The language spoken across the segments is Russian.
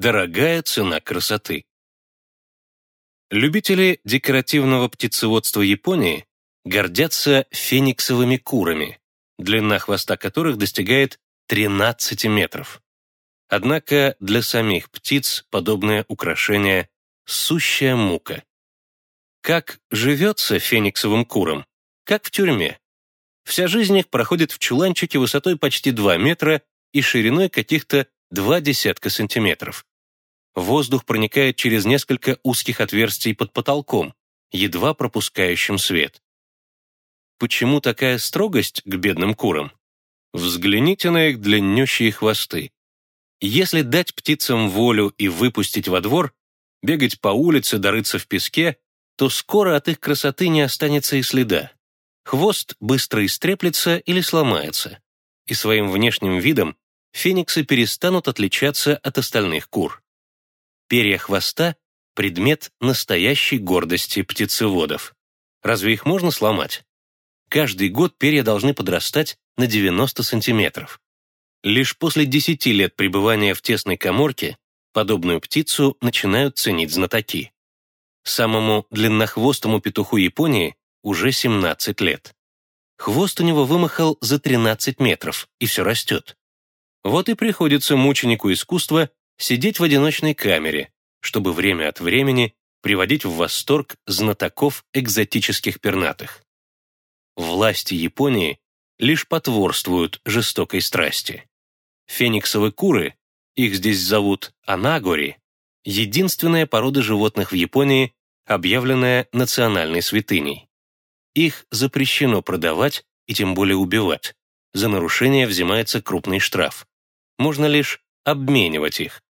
Дорогая цена красоты. Любители декоративного птицеводства Японии гордятся фениксовыми курами, длина хвоста которых достигает 13 метров. Однако для самих птиц подобное украшение – сущая мука. Как живется фениксовым курам? Как в тюрьме. Вся жизнь их проходит в чуланчике высотой почти 2 метра и шириной каких-то два десятка сантиметров. Воздух проникает через несколько узких отверстий под потолком, едва пропускающим свет. Почему такая строгость к бедным курам? Взгляните на их длиннющие хвосты. Если дать птицам волю и выпустить во двор, бегать по улице, дорыться в песке, то скоро от их красоты не останется и следа. Хвост быстро истреплется или сломается, и своим внешним видом фениксы перестанут отличаться от остальных кур. Перья хвоста — предмет настоящей гордости птицеводов. Разве их можно сломать? Каждый год перья должны подрастать на 90 сантиметров. Лишь после 10 лет пребывания в тесной коморке подобную птицу начинают ценить знатоки. Самому длиннохвостому петуху Японии уже 17 лет. Хвост у него вымахал за 13 метров, и все растет. Вот и приходится мученику искусства сидеть в одиночной камере, чтобы время от времени приводить в восторг знатоков экзотических пернатых. Власти Японии лишь потворствуют жестокой страсти. Фениксовые куры, их здесь зовут анагори, единственная порода животных в Японии, объявленная национальной святыней. Их запрещено продавать и тем более убивать. За нарушение взимается крупный штраф. Можно лишь обменивать их.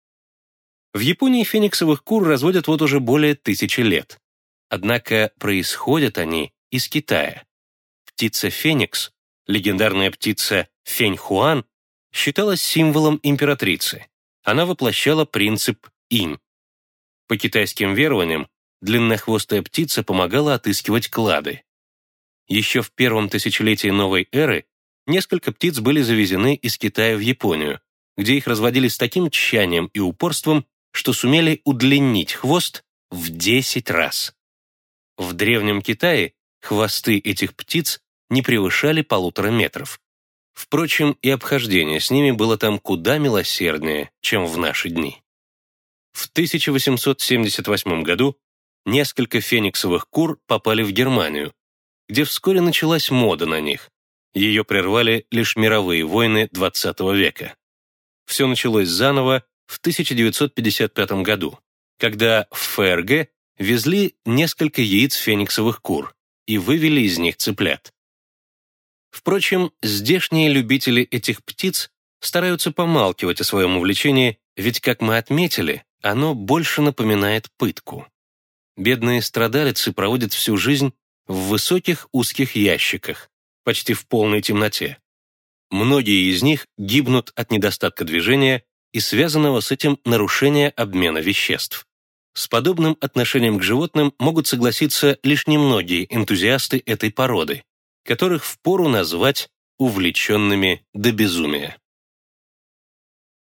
В Японии фениксовых кур разводят вот уже более тысячи лет. Однако происходят они из Китая. Птица Феникс, легендарная птица Фень-Хуан, считалась символом императрицы. Она воплощала принцип инь. По китайским верованиям, длиннохвостая птица помогала отыскивать клады. Еще в первом тысячелетии новой эры несколько птиц были завезены из Китая в Японию, где их разводили с таким тщанием и упорством, что сумели удлинить хвост в 10 раз. В Древнем Китае хвосты этих птиц не превышали полутора метров. Впрочем, и обхождение с ними было там куда милосерднее, чем в наши дни. В 1878 году несколько фениксовых кур попали в Германию, где вскоре началась мода на них. Ее прервали лишь мировые войны XX века. Все началось заново в 1955 году, когда в ФРГ везли несколько яиц фениксовых кур и вывели из них цыплят. Впрочем, здешние любители этих птиц стараются помалкивать о своем увлечении, ведь, как мы отметили, оно больше напоминает пытку. Бедные страдалицы проводят всю жизнь в высоких узких ящиках, почти в полной темноте. Многие из них гибнут от недостатка движения и связанного с этим нарушения обмена веществ. С подобным отношением к животным могут согласиться лишь немногие энтузиасты этой породы, которых впору назвать увлеченными до безумия.